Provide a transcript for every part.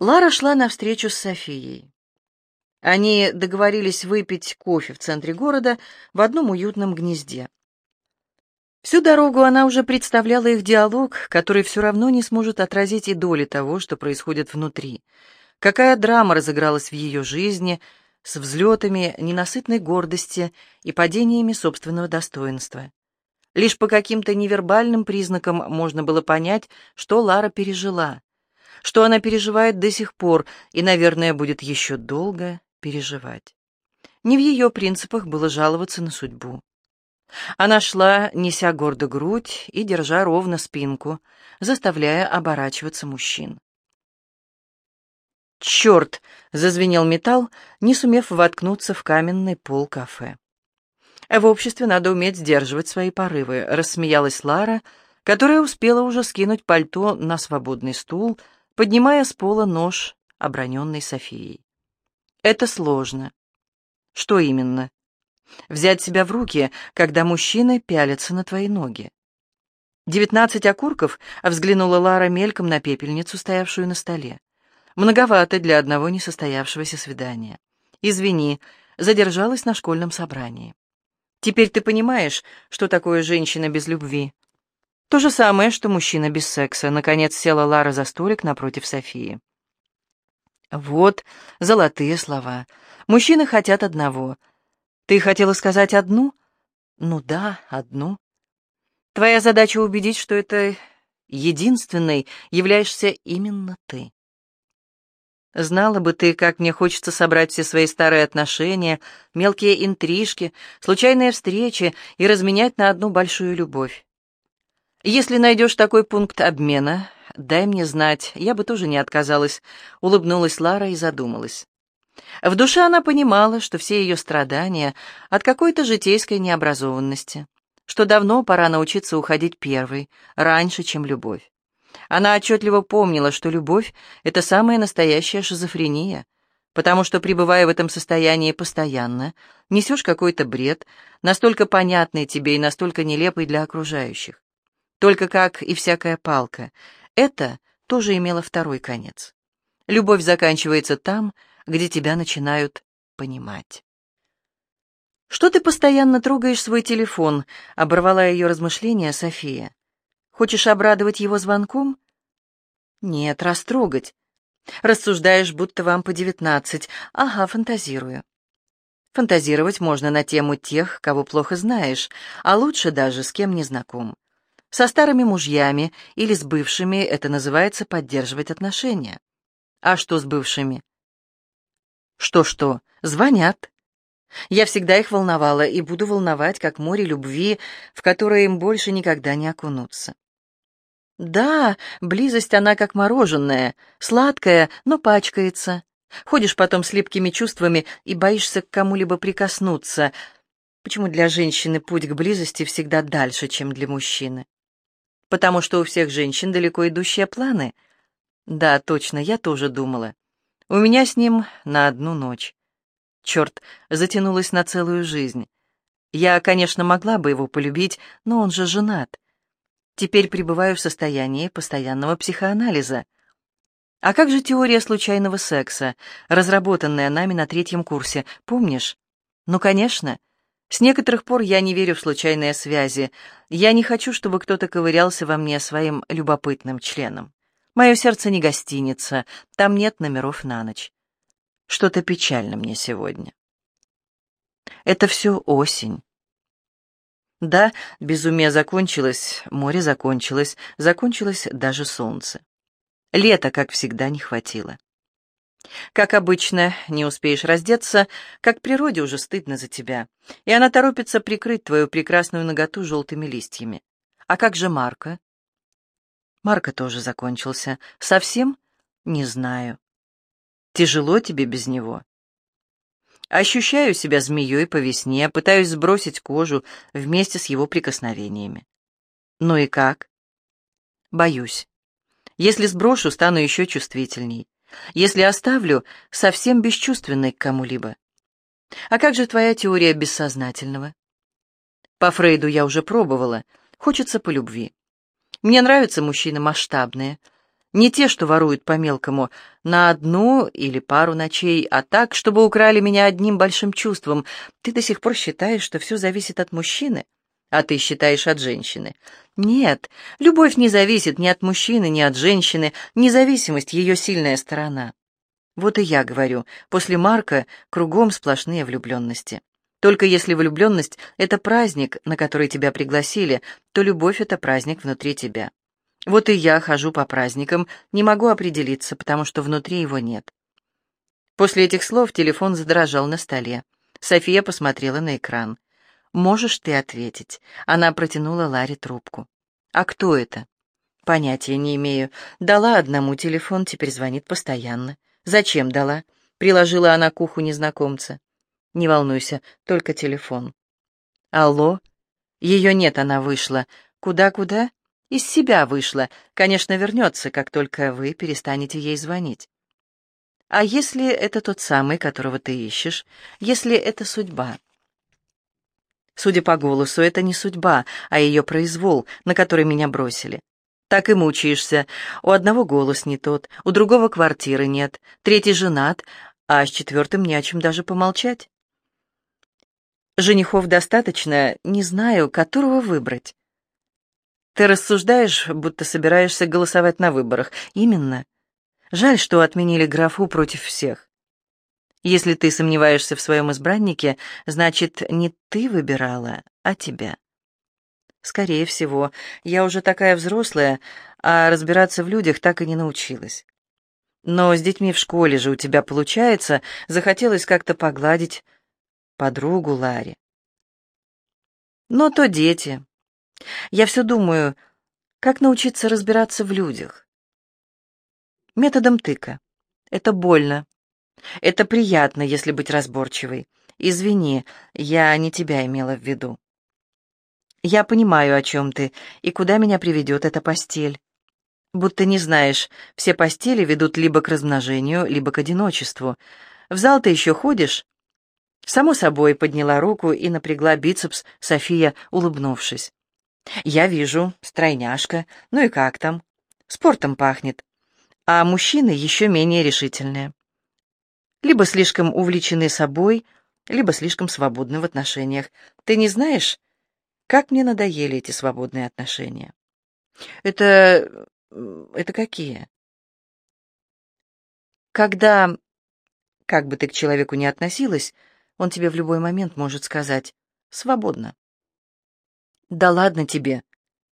Лара шла навстречу с Софией. Они договорились выпить кофе в центре города в одном уютном гнезде. Всю дорогу она уже представляла их диалог, который все равно не сможет отразить и доли того, что происходит внутри. Какая драма разыгралась в ее жизни с взлетами ненасытной гордости и падениями собственного достоинства. Лишь по каким-то невербальным признакам можно было понять, что Лара пережила что она переживает до сих пор и, наверное, будет еще долго переживать. Не в ее принципах было жаловаться на судьбу. Она шла, неся гордо грудь и держа ровно спинку, заставляя оборачиваться мужчин. «Черт!» — зазвенел металл, не сумев воткнуться в каменный пол кафе. «В обществе надо уметь сдерживать свои порывы», — рассмеялась Лара, которая успела уже скинуть пальто на свободный стул, поднимая с пола нож, оброненный Софией. Это сложно. Что именно? Взять себя в руки, когда мужчины пялятся на твои ноги. Девятнадцать окурков, взглянула Лара мельком на пепельницу, стоявшую на столе. Многовато для одного несостоявшегося свидания. Извини, задержалась на школьном собрании. Теперь ты понимаешь, что такое женщина без любви. То же самое, что мужчина без секса. Наконец села Лара за столик напротив Софии. Вот золотые слова. Мужчины хотят одного. Ты хотела сказать одну? Ну да, одну. Твоя задача убедить, что это единственной являешься именно ты. Знала бы ты, как мне хочется собрать все свои старые отношения, мелкие интрижки, случайные встречи и разменять на одну большую любовь. «Если найдешь такой пункт обмена, дай мне знать, я бы тоже не отказалась», — улыбнулась Лара и задумалась. В душе она понимала, что все ее страдания от какой-то житейской необразованности, что давно пора научиться уходить первой, раньше, чем любовь. Она отчетливо помнила, что любовь — это самая настоящая шизофрения, потому что, пребывая в этом состоянии постоянно, несешь какой-то бред, настолько понятный тебе и настолько нелепый для окружающих. Только как и всякая палка, это тоже имело второй конец. Любовь заканчивается там, где тебя начинают понимать. «Что ты постоянно трогаешь свой телефон?» — оборвала ее размышления София. «Хочешь обрадовать его звонком?» «Нет, растрогать. Рассуждаешь, будто вам по девятнадцать. Ага, фантазирую. Фантазировать можно на тему тех, кого плохо знаешь, а лучше даже с кем не знаком. Со старыми мужьями или с бывшими это называется поддерживать отношения. А что с бывшими? Что-что, звонят. Я всегда их волновала и буду волновать, как море любви, в которое им больше никогда не окунуться. Да, близость она как мороженое, сладкая, но пачкается. Ходишь потом с липкими чувствами и боишься к кому-либо прикоснуться. Почему для женщины путь к близости всегда дальше, чем для мужчины? Потому что у всех женщин далеко идущие планы. Да, точно, я тоже думала. У меня с ним на одну ночь. Черт, затянулась на целую жизнь. Я, конечно, могла бы его полюбить, но он же женат. Теперь пребываю в состоянии постоянного психоанализа. А как же теория случайного секса, разработанная нами на третьем курсе, помнишь? Ну, конечно. С некоторых пор я не верю в случайные связи. Я не хочу, чтобы кто-то ковырялся во мне своим любопытным членом. Мое сердце не гостиница, там нет номеров на ночь. Что-то печально мне сегодня. Это все осень. Да, безумие закончилось, море закончилось, закончилось даже солнце. Лета, как всегда, не хватило. Как обычно, не успеешь раздеться, как природе уже стыдно за тебя, и она торопится прикрыть твою прекрасную наготу желтыми листьями. А как же Марка? Марка тоже закончился. Совсем? Не знаю. Тяжело тебе без него? Ощущаю себя змеей по весне, пытаюсь сбросить кожу вместе с его прикосновениями. Ну и как? Боюсь. Если сброшу, стану еще чувствительней. Если оставлю, совсем бесчувственной к кому-либо. А как же твоя теория бессознательного? По Фрейду я уже пробовала. Хочется по любви. Мне нравятся мужчины масштабные. Не те, что воруют по-мелкому, на одну или пару ночей, а так, чтобы украли меня одним большим чувством. Ты до сих пор считаешь, что все зависит от мужчины, а ты считаешь от женщины. Нет, любовь не зависит ни от мужчины, ни от женщины, независимость — ее сильная сторона. Вот и я говорю, после Марка кругом сплошные влюбленности. Только если влюбленность — это праздник, на который тебя пригласили, то любовь — это праздник внутри тебя. Вот и я хожу по праздникам, не могу определиться, потому что внутри его нет. После этих слов телефон задрожал на столе. София посмотрела на экран. «Можешь ты ответить?» Она протянула Ларе трубку. «А кто это?» «Понятия не имею. Дала одному телефон, теперь звонит постоянно». «Зачем дала?» — приложила она к уху незнакомца. «Не волнуйся, только телефон». «Алло?» «Ее нет, она вышла. Куда-куда?» Из себя вышла. Конечно, вернется, как только вы перестанете ей звонить. А если это тот самый, которого ты ищешь? Если это судьба? Судя по голосу, это не судьба, а ее произвол, на который меня бросили. Так и мучаешься. У одного голос не тот, у другого квартиры нет, третий женат, а с четвертым не о чем даже помолчать. Женихов достаточно, не знаю, которого выбрать. Ты рассуждаешь, будто собираешься голосовать на выборах. Именно. Жаль, что отменили графу против всех. Если ты сомневаешься в своем избраннике, значит, не ты выбирала, а тебя. Скорее всего, я уже такая взрослая, а разбираться в людях так и не научилась. Но с детьми в школе же у тебя получается, захотелось как-то погладить подругу Ларе. Но то дети, я все думаю, как научиться разбираться в людях. Методом тыка. Это больно. Это приятно, если быть разборчивой. Извини, я не тебя имела в виду. Я понимаю, о чем ты, и куда меня приведет эта постель. Будто не знаешь, все постели ведут либо к размножению, либо к одиночеству. В зал ты еще ходишь? Само собой подняла руку и напрягла бицепс София, улыбнувшись. «Я вижу, стройняшка. Ну и как там? Спортом пахнет. А мужчины еще менее решительные. Либо слишком увлечены собой, либо слишком свободны в отношениях. Ты не знаешь, как мне надоели эти свободные отношения?» «Это... это какие?» «Когда, как бы ты к человеку ни относилась, он тебе в любой момент может сказать «свободно». «Да ладно тебе.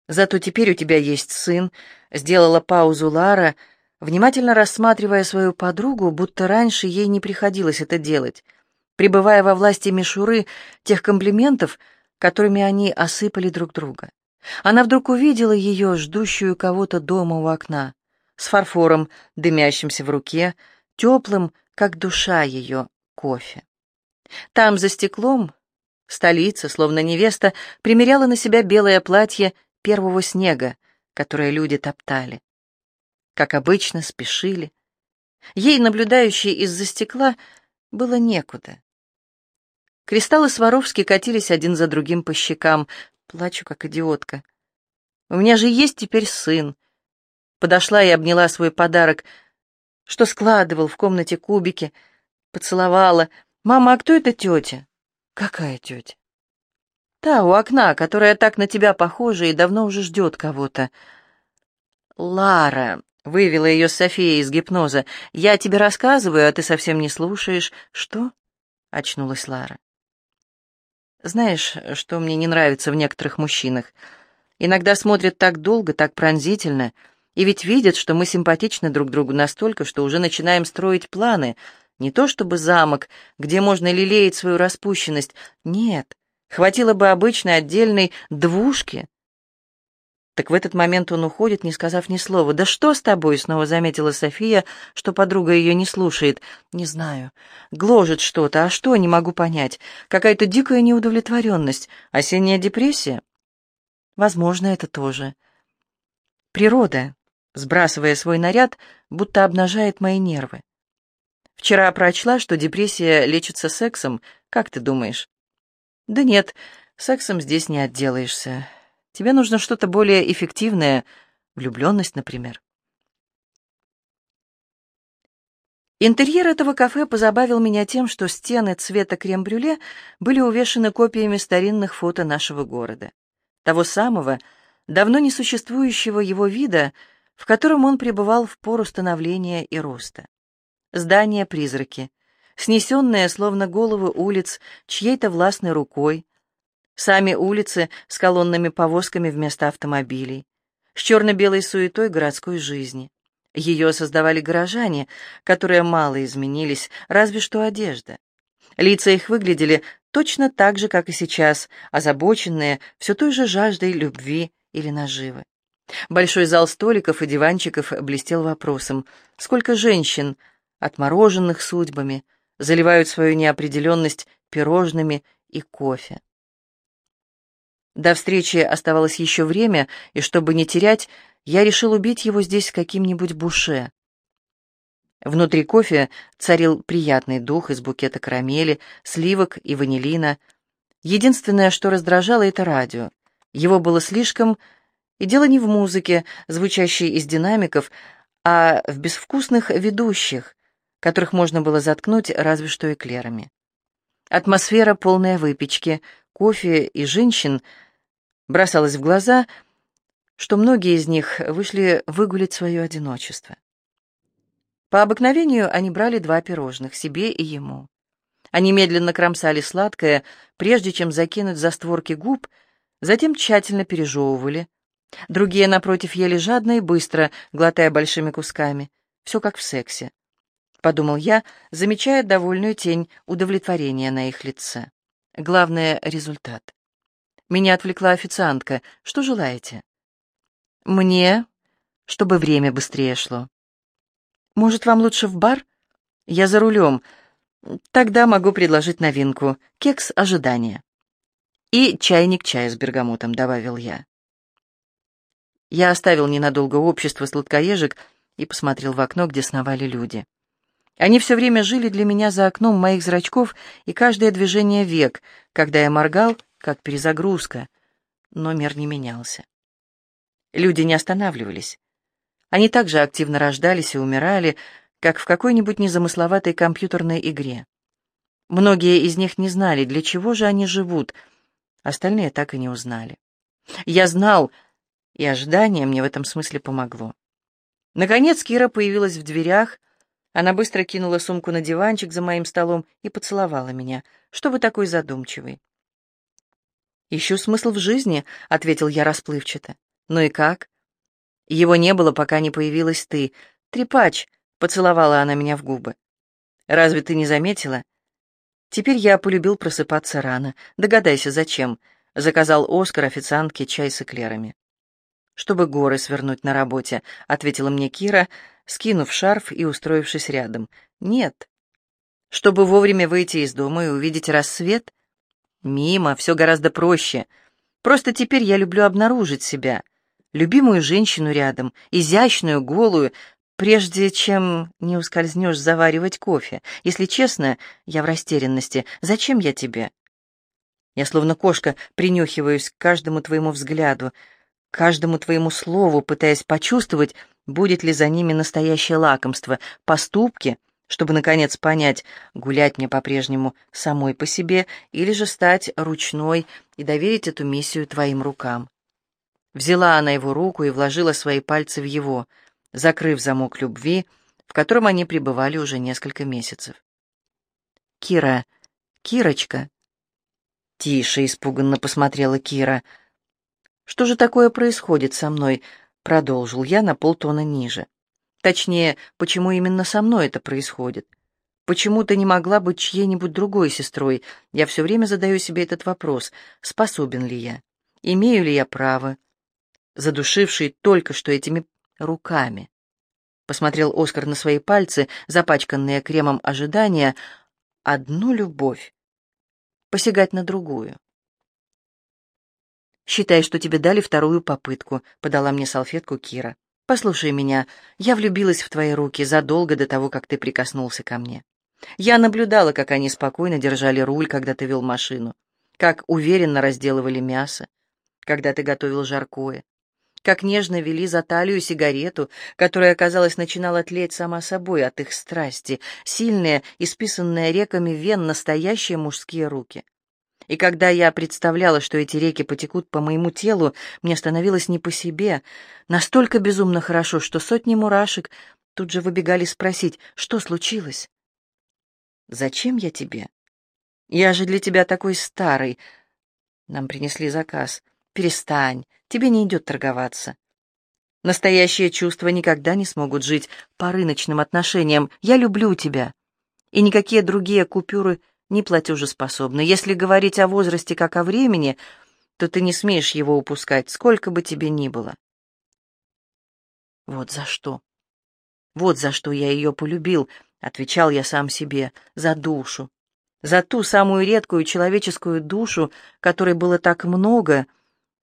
Зато теперь у тебя есть сын», — сделала паузу Лара, внимательно рассматривая свою подругу, будто раньше ей не приходилось это делать, пребывая во власти мишуры тех комплиментов, которыми они осыпали друг друга. Она вдруг увидела ее, ждущую кого-то дома у окна, с фарфором, дымящимся в руке, теплым, как душа ее, кофе. Там, за стеклом, Столица, словно невеста, примеряла на себя белое платье первого снега, которое люди топтали. Как обычно, спешили. Ей, наблюдающей из-за стекла, было некуда. Кристаллы Сваровски катились один за другим по щекам. Плачу, как идиотка. У меня же есть теперь сын. Подошла и обняла свой подарок, что складывал в комнате кубики, поцеловала. «Мама, а кто эта тетя?» «Какая тетя?» «Та, у окна, которая так на тебя похожа и давно уже ждет кого-то». «Лара», — вывела ее София из гипноза, — «я тебе рассказываю, а ты совсем не слушаешь». «Что?» — очнулась Лара. «Знаешь, что мне не нравится в некоторых мужчинах? Иногда смотрят так долго, так пронзительно, и ведь видят, что мы симпатичны друг другу настолько, что уже начинаем строить планы — не то чтобы замок, где можно лелеять свою распущенность. Нет, хватило бы обычной отдельной двушки. Так в этот момент он уходит, не сказав ни слова. «Да что с тобой?» — снова заметила София, что подруга ее не слушает. «Не знаю. Гложет что-то. А что, не могу понять. Какая-то дикая неудовлетворенность. Осенняя депрессия?» «Возможно, это тоже. Природа, сбрасывая свой наряд, будто обнажает мои нервы. Вчера прочла, что депрессия лечится сексом. Как ты думаешь? Да нет, сексом здесь не отделаешься. Тебе нужно что-то более эффективное, влюбленность, например. Интерьер этого кафе позабавил меня тем, что стены цвета крем-брюле были увешаны копиями старинных фото нашего города. Того самого, давно не существующего его вида, в котором он пребывал в пору становления и роста. Здания-призраки, снесенные, словно головы улиц, чьей-то властной рукой, сами улицы с колоннами повозками вместо автомобилей, с черно-белой суетой городской жизни. Ее создавали горожане, которые мало изменились, разве что одежда. Лица их выглядели точно так же, как и сейчас, озабоченные все той же жаждой любви или наживы. Большой зал столиков и диванчиков блестел вопросом, сколько женщин, отмороженных судьбами, заливают свою неопределенность пирожными и кофе. До встречи оставалось еще время, и чтобы не терять, я решил убить его здесь каким-нибудь буше. Внутри кофе царил приятный дух из букета карамели, сливок и ванилина. Единственное, что раздражало, это радио. Его было слишком, и дело не в музыке, звучащей из динамиков, а в безвкусных ведущих, которых можно было заткнуть разве что эклерами. Атмосфера, полная выпечки, кофе и женщин, бросалась в глаза — что многие из них вышли выгулить свое одиночество. По обыкновению они брали два пирожных, себе и ему. Они медленно кромсали сладкое, прежде чем закинуть за створки губ, затем тщательно пережевывали. Другие, напротив, ели жадно и быстро, глотая большими кусками. Все как в сексе. Подумал я, замечая довольную тень удовлетворения на их лице. Главное — результат. Меня отвлекла официантка. Что желаете? Мне, чтобы время быстрее шло. Может, вам лучше в бар? Я за рулем. Тогда могу предложить новинку. Кекс ожидания. И чайник чая с бергамотом, добавил я. Я оставил ненадолго общество сладкоежек и посмотрел в окно, где сновали люди. Они все время жили для меня за окном моих зрачков, и каждое движение век, когда я моргал, как перезагрузка, но мир не менялся. Люди не останавливались. Они также активно рождались и умирали, как в какой-нибудь незамысловатой компьютерной игре. Многие из них не знали, для чего же они живут, остальные так и не узнали. Я знал, и ожидание мне в этом смысле помогло. Наконец Кира появилась в дверях, она быстро кинула сумку на диванчик за моим столом и поцеловала меня. «Что вы такой задумчивый?» «Ищу смысл в жизни», — ответил я расплывчато. «Ну и как?» «Его не было, пока не появилась ты. Трепач!» — поцеловала она меня в губы. «Разве ты не заметила?» Теперь я полюбил просыпаться рано. Догадайся, зачем. Заказал Оскар официантке чай с эклерами. «Чтобы горы свернуть на работе», — ответила мне Кира, скинув шарф и устроившись рядом. «Нет». «Чтобы вовремя выйти из дома и увидеть рассвет?» «Мимо, все гораздо проще. Просто теперь я люблю обнаружить себя любимую женщину рядом, изящную, голую, прежде чем не ускользнешь заваривать кофе. Если честно, я в растерянности. Зачем я тебе? Я словно кошка принюхиваюсь к каждому твоему взгляду, каждому твоему слову, пытаясь почувствовать, будет ли за ними настоящее лакомство, поступки, чтобы, наконец, понять, гулять мне по-прежнему самой по себе или же стать ручной и доверить эту миссию твоим рукам. Взяла она его руку и вложила свои пальцы в его, закрыв замок любви, в котором они пребывали уже несколько месяцев. «Кира, Кирочка!» «Тише!» — испуганно посмотрела Кира. «Что же такое происходит со мной?» — продолжил я на полтона ниже. «Точнее, почему именно со мной это происходит?» Почему ты не могла быть чьей-нибудь другой сестрой? Я все время задаю себе этот вопрос. Способен ли я? Имею ли я право? задушивший только что этими руками. Посмотрел Оскар на свои пальцы, запачканные кремом ожидания. Одну любовь. Посягать на другую. «Считай, что тебе дали вторую попытку», — подала мне салфетку Кира. «Послушай меня, я влюбилась в твои руки задолго до того, как ты прикоснулся ко мне. Я наблюдала, как они спокойно держали руль, когда ты вел машину, как уверенно разделывали мясо, когда ты готовил жаркое, как нежно вели за талию сигарету, которая, казалось, начинала тлеть сама собой от их страсти, сильные, исписанные реками вен, настоящие мужские руки. И когда я представляла, что эти реки потекут по моему телу, мне становилось не по себе, настолько безумно хорошо, что сотни мурашек тут же выбегали спросить, что случилось. «Зачем я тебе? Я же для тебя такой старый». Нам принесли заказ. «Перестань, тебе не идет торговаться». Настоящие чувства никогда не смогут жить по рыночным отношениям. Я люблю тебя. И никакие другие купюры не платежеспособны. Если говорить о возрасте как о времени, то ты не смеешь его упускать, сколько бы тебе ни было. Вот за что. Вот за что я ее полюбил, отвечал я сам себе, за душу. За ту самую редкую человеческую душу, которой было так много,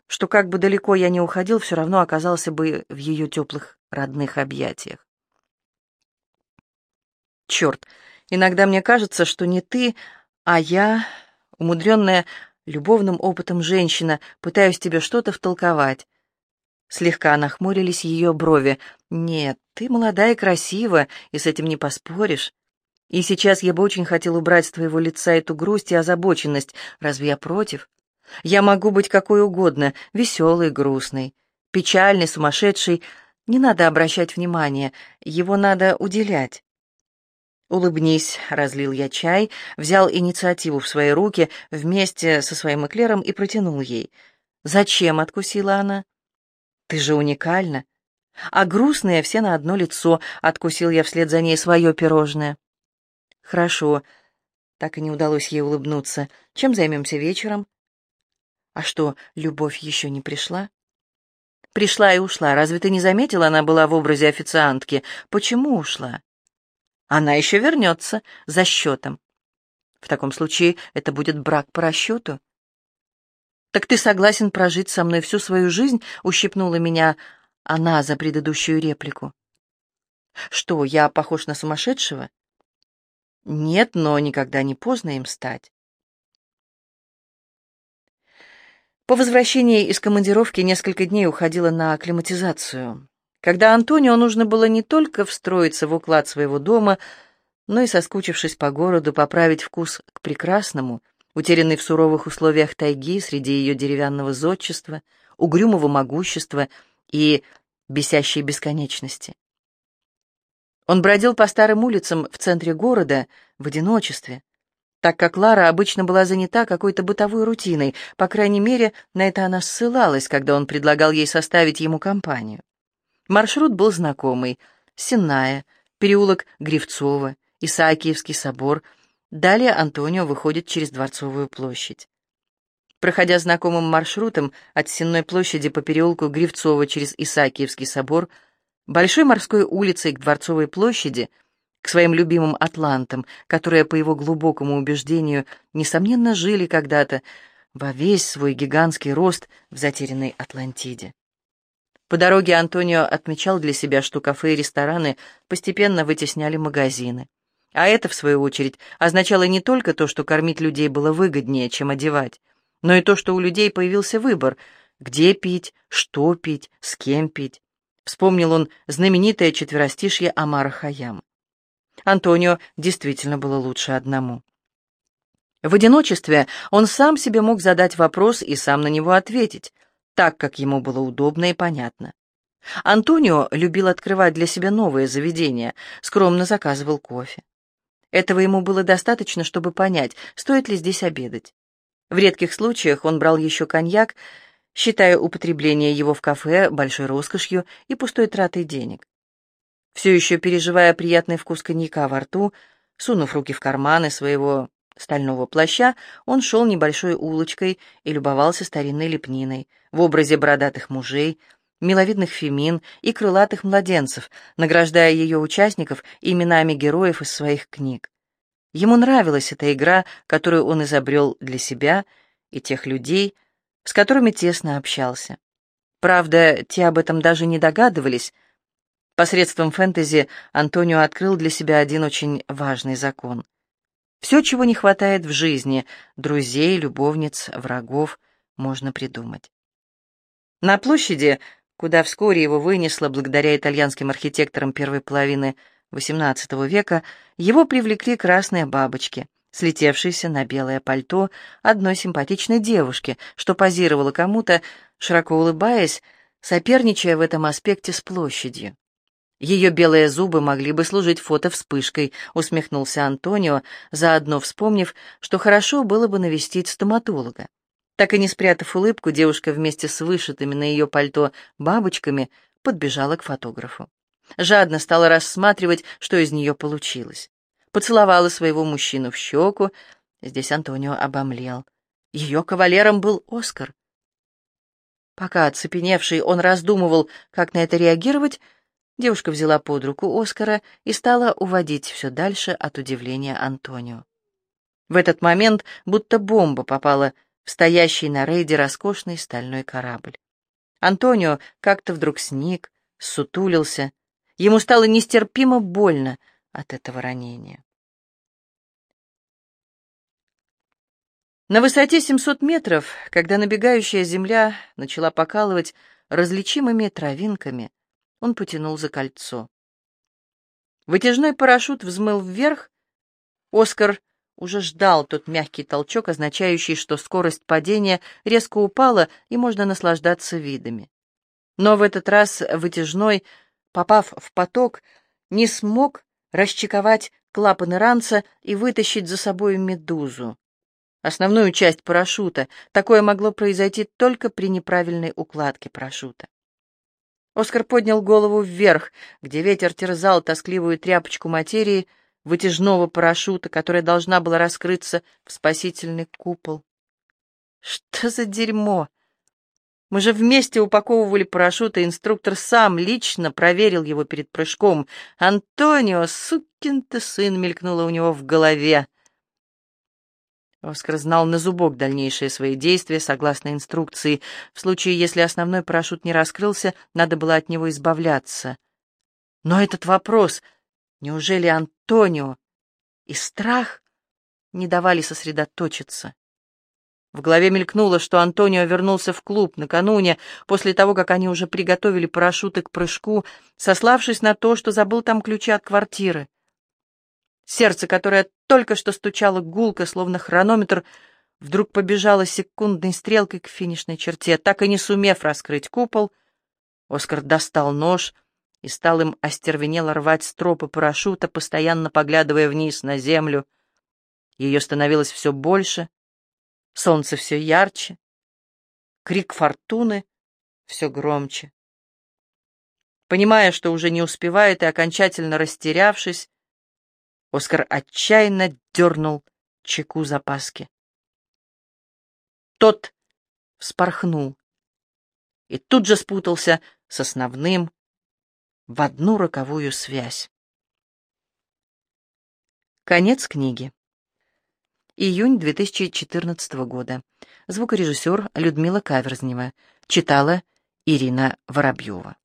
что как бы далеко я ни уходил, все равно оказался бы в ее теплых родных объятиях. Черт, иногда мне кажется, что не ты, а я, умудренная любовным опытом женщина, пытаюсь тебе что-то втолковать. Слегка нахмурились ее брови. «Нет, ты молода и красива, и с этим не поспоришь. И сейчас я бы очень хотел убрать с твоего лица эту грусть и озабоченность. Разве я против? Я могу быть какой угодно, веселый, грустный, печальный, сумасшедший. Не надо обращать внимание, его надо уделять. «Улыбнись», — разлил я чай, взял инициативу в свои руки вместе со своим эклером и протянул ей. «Зачем?» — откусила она. «Ты же уникальна. А грустные все на одно лицо», — откусил я вслед за ней свое пирожное. «Хорошо». Так и не удалось ей улыбнуться. «Чем займемся вечером?» «А что, любовь еще не пришла?» «Пришла и ушла. Разве ты не заметила, она была в образе официантки? Почему ушла?» Она еще вернется за счетом. В таком случае это будет брак по расчету. «Так ты согласен прожить со мной всю свою жизнь?» — ущипнула меня она за предыдущую реплику. «Что, я похож на сумасшедшего?» «Нет, но никогда не поздно им стать». По возвращении из командировки несколько дней уходила на акклиматизацию когда Антонио нужно было не только встроиться в уклад своего дома, но и, соскучившись по городу, поправить вкус к прекрасному, утерянный в суровых условиях тайги среди ее деревянного зодчества, угрюмого могущества и бесящей бесконечности. Он бродил по старым улицам в центре города в одиночестве, так как Лара обычно была занята какой-то бытовой рутиной, по крайней мере, на это она ссылалась, когда он предлагал ей составить ему компанию. Маршрут был знакомый. Сенная, переулок Гривцова, Исаакиевский собор. Далее Антонио выходит через Дворцовую площадь. Проходя знакомым маршрутом от Сенной площади по переулку Гривцова через Исаакиевский собор, Большой морской улицей к Дворцовой площади, к своим любимым атлантам, которые, по его глубокому убеждению, несомненно, жили когда-то во весь свой гигантский рост в затерянной Атлантиде. По дороге Антонио отмечал для себя, что кафе и рестораны постепенно вытесняли магазины. А это, в свою очередь, означало не только то, что кормить людей было выгоднее, чем одевать, но и то, что у людей появился выбор, где пить, что пить, с кем пить. Вспомнил он знаменитое четверостишье Амара Хаям. Антонио действительно было лучше одному. В одиночестве он сам себе мог задать вопрос и сам на него ответить — так, как ему было удобно и понятно. Антонио любил открывать для себя новые заведения, скромно заказывал кофе. Этого ему было достаточно, чтобы понять, стоит ли здесь обедать. В редких случаях он брал еще коньяк, считая употребление его в кафе большой роскошью и пустой тратой денег. Все еще переживая приятный вкус коньяка во рту, сунув руки в карманы своего стального плаща, он шел небольшой улочкой и любовался старинной лепниной в образе бородатых мужей, миловидных фемин и крылатых младенцев, награждая ее участников именами героев из своих книг. Ему нравилась эта игра, которую он изобрел для себя и тех людей, с которыми тесно общался. Правда, те об этом даже не догадывались. Посредством фэнтези Антонио открыл для себя один очень важный закон — все, чего не хватает в жизни, друзей, любовниц, врагов, можно придумать. На площади куда вскоре его вынесло благодаря итальянским архитекторам первой половины XVIII века, его привлекли красные бабочки, слетевшиеся на белое пальто одной симпатичной девушки, что позировала кому-то, широко улыбаясь, соперничая в этом аспекте с площадью. Ее белые зубы могли бы служить фото-вспышкой, усмехнулся Антонио, заодно вспомнив, что хорошо было бы навестить стоматолога. Так и не спрятав улыбку, девушка вместе с вышитыми на ее пальто бабочками подбежала к фотографу. Жадно стала рассматривать, что из нее получилось. Поцеловала своего мужчину в щеку. Здесь Антонио обомлел. Ее кавалером был Оскар. Пока оцепеневший он раздумывал, как на это реагировать, Девушка взяла под руку Оскара и стала уводить все дальше от удивления Антонио. В этот момент будто бомба попала в стоящий на рейде роскошный стальной корабль. Антонио как-то вдруг сник, сутулился. Ему стало нестерпимо больно от этого ранения. На высоте 700 метров, когда набегающая земля начала покалывать различимыми травинками, он потянул за кольцо. Вытяжной парашют взмыл вверх. Оскар уже ждал тот мягкий толчок, означающий, что скорость падения резко упала и можно наслаждаться видами. Но в этот раз вытяжной, попав в поток, не смог расчековать клапаны ранца и вытащить за собой медузу. Основную часть парашюта. Такое могло произойти только при неправильной укладке парашюта. Оскар поднял голову вверх, где ветер терзал тоскливую тряпочку материи вытяжного парашюта, которая должна была раскрыться в спасительный купол. Что за дерьмо! Мы же вместе упаковывали парашют, и инструктор сам лично проверил его перед прыжком. «Антонио, сукин ты сын!» — мелькнуло у него в голове. Оскар знал на зубок дальнейшие свои действия согласно инструкции. В случае, если основной парашют не раскрылся, надо было от него избавляться. Но этот вопрос, неужели Антонио и страх не давали сосредоточиться? В голове мелькнуло, что Антонио вернулся в клуб накануне, после того, как они уже приготовили парашюты к прыжку, сославшись на то, что забыл там ключи от квартиры. Сердце, которое только что стучало гулко, словно хронометр, вдруг побежало секундной стрелкой к финишной черте. Так и не сумев раскрыть купол, Оскар достал нож и стал им остервенело рвать стропы парашюта, постоянно поглядывая вниз на землю. Ее становилось все больше, солнце все ярче, крик фортуны все громче. Понимая, что уже не успевает и окончательно растерявшись, Оскар отчаянно дернул чеку запаски. Тот вспорхнул и тут же спутался с основным в одну роковую связь. Конец книги. Июнь 2014 года. Звукорежиссер Людмила Каверзнева. Читала Ирина Воробьева.